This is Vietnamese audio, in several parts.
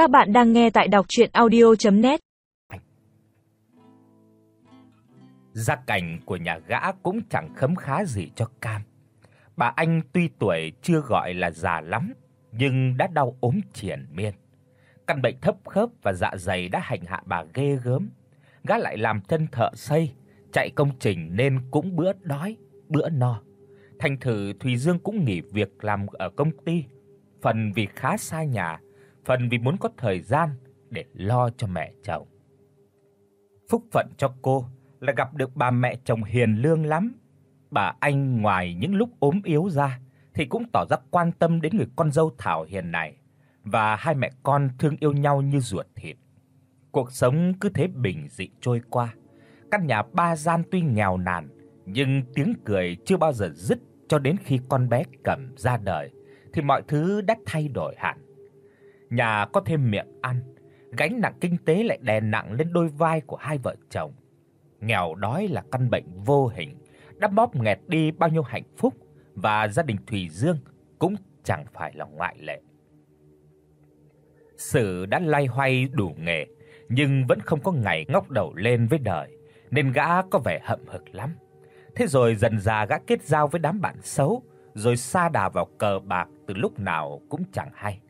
Các bạn đang nghe tại đọc audio net Gia cảnh của nhà gã cũng chẳng khấm khá gì cho Cam. Bà anh tuy tuổi chưa gọi là già lắm, nhưng đã đau ốm triển miên. Căn bệnh thấp khớp và dạ dày đã hành hạ bà ghê gớm. Gã lại làm chân thợ xây, chạy công trình nên cũng bữa đói, bữa no. Thành thử Thùy Dương cũng nghỉ việc làm ở công ty, phần vì khá xa nhà, phần vì muốn có thời gian để lo cho mẹ chồng. Phúc phận cho cô là gặp được bà mẹ chồng hiền lương lắm. Bà anh ngoài những lúc ốm yếu ra thì cũng tỏ ra quan tâm đến người con dâu thảo hiền này và hai mẹ con thương yêu nhau như ruột thịt. Cuộc sống cứ thế bình dị trôi qua. Căn nhà ba gian tuy nghèo nàn, nhưng tiếng cười chưa bao giờ dứt cho đến khi con bé Cẩm ra đời, thì mọi thứ đã thay đổi hẳn. Nhà có thêm miệng ăn, gánh nặng kinh tế lại đè nặng lên đôi vai của hai vợ chồng. Nghèo đói là căn bệnh vô hình đã bóp nghẹt đi bao nhiêu hạnh phúc và gia đình Thủy Dương cũng chẳng phải là ngoại lệ. Sử đã lay hoay đủ nghề nhưng vẫn không có ngày ngóc đầu lên với đời, nên gã có vẻ hậm hực lắm. Thế rồi dần dà gã kết giao với đám bạn xấu, rồi sa đà vào cờ bạc từ lúc nào cũng chẳng hay.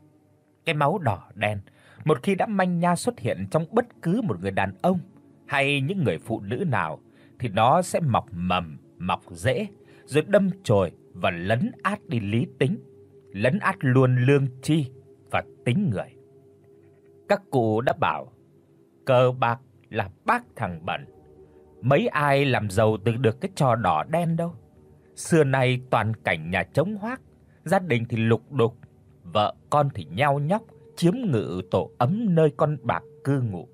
Cái máu đỏ đen một khi đã manh nha xuất hiện trong bất cứ một người đàn ông hay những người phụ nữ nào thì nó sẽ mọc mầm, mọc rễ, rồi đâm chồi và lấn át đi lý tính, lấn át luôn lương tri và tính người. Các cụ đã bảo, cờ bạc là bác thằng bẩn. Mấy ai làm giàu từ được cái trò đỏ đen đâu. Xưa nay toàn cảnh nhà trống hoác, gia đình thì lục đục, vợ con thì nheo nhóc, chiếm ngự tổ ấm nơi con bạc cư ngụ.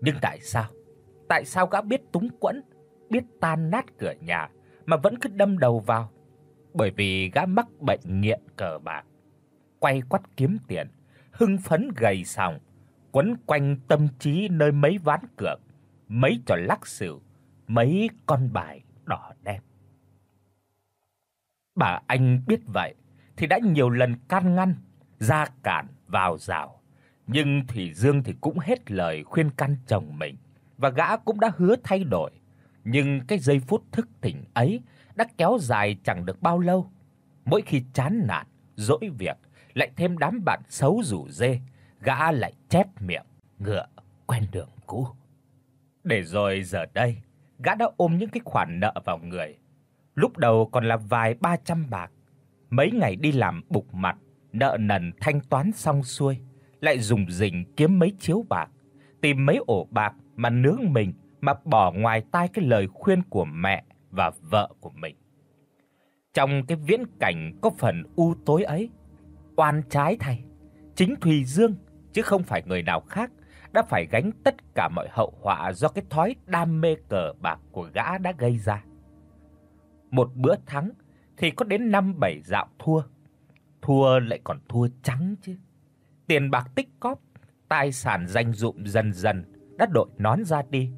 Nhưng tại sao? Tại sao gã biết túng quẫn, biết tan nát cửa nhà mà vẫn cứ đâm đầu vào? Bởi vì gã mắc bệnh nghiện cờ bạc, quay quắt kiếm tiền, hưng phấn gầy sòng, quấn quanh tâm trí nơi mấy ván cược, mấy trò lắc xỉu, mấy con bài đỏ đen. Bà anh biết vậy thì đã nhiều lần can ngăn, ra cản vào rào, nhưng Thủy Dương thì cũng hết lời khuyên can chồng mình và gã cũng đã hứa thay đổi, nhưng cái giây phút thức tỉnh ấy đã kéo dài chẳng được bao lâu. Mỗi khi chán nản, dỗi việc, lại thêm đám bạn xấu rủ dê, gã lại chép miệng, ngựa quen đường cũ. Để rồi giờ đây, gã đã ôm những cái khoản nợ vào người. Lúc đầu còn là vài ba trăm bạc, mấy ngày đi làm bục mặt, nợ nần thanh toán xong xuôi, lại dùng rình kiếm mấy chiếu bạc, tìm mấy ổ bạc mà nướng mình mà bỏ ngoài tai cái lời khuyên của mẹ và vợ của mình. Trong cái viễn cảnh có phần u tối ấy, oan trái thay, chính Thùy Dương chứ không phải người nào khác đã phải gánh tất cả mọi hậu họa do cái thói đam mê cờ bạc của gã đã gây ra. Một bữa thắng thì có đến năm bảy dạo thua. Thua lại còn thua trắng chứ. Tiền bạc tích cóp, tài sản danh dụng dần dần đã đội nón ra đi.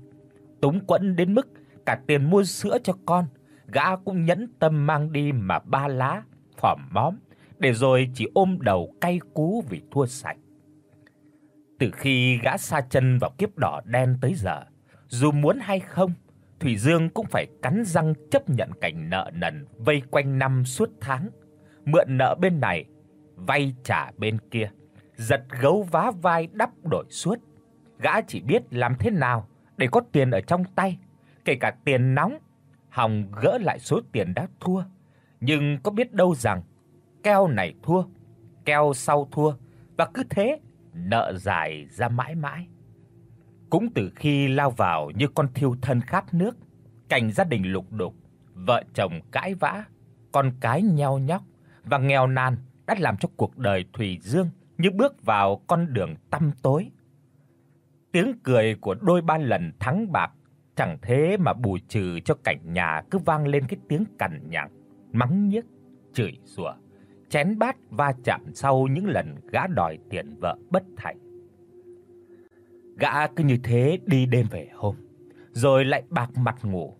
Túng quẫn đến mức cả tiền mua sữa cho con, gã cũng nhẫn tâm mang đi mà ba lá, phỏm móm, để rồi chỉ ôm đầu cay cú vì thua sạch. Từ khi gã sa chân vào kiếp đỏ đen tới giờ, dù muốn hay không, Thủy Dương cũng phải cắn răng chấp nhận cảnh nợ nần vây quanh năm suốt tháng, mượn nợ bên này, vay trả bên kia, giật gấu vá vai đắp đổi suốt. Gã chỉ biết làm thế nào để có tiền ở trong tay, kể cả tiền nóng, hòng gỡ lại số tiền đã thua. Nhưng có biết đâu rằng keo này thua, keo sau thua và cứ thế nợ dài ra mãi mãi. Cũng từ khi lao vào như con thiêu thân khát nước, cảnh gia đình lục đục, vợ chồng cãi vã, con cái nheo nhóc và nghèo nàn đã làm cho cuộc đời Thủy Dương như bước vào con đường tăm tối. Tiếng cười của đôi ba lần thắng bạc chẳng thế mà bù trừ cho cảnh nhà cứ vang lên cái tiếng cằn nhằn, mắng nhiếc, chửi rủa, chén bát va chạm sau những lần gã đòi tiền vợ bất thành. Gã cứ như thế đi đêm về hôm, rồi lại bạc mặt ngủ.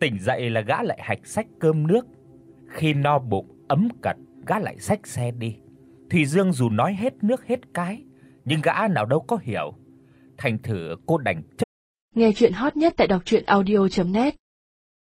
Tỉnh dậy là gã lại hạch sách cơm nước. Khi no bụng ấm cật, gã lại xách xe đi. Thủy Dương dù nói hết nước hết cái, nhưng gã nào đâu có hiểu. Thành thử cô đành Nghe truyện hot nhất tại doctruyenaudio.net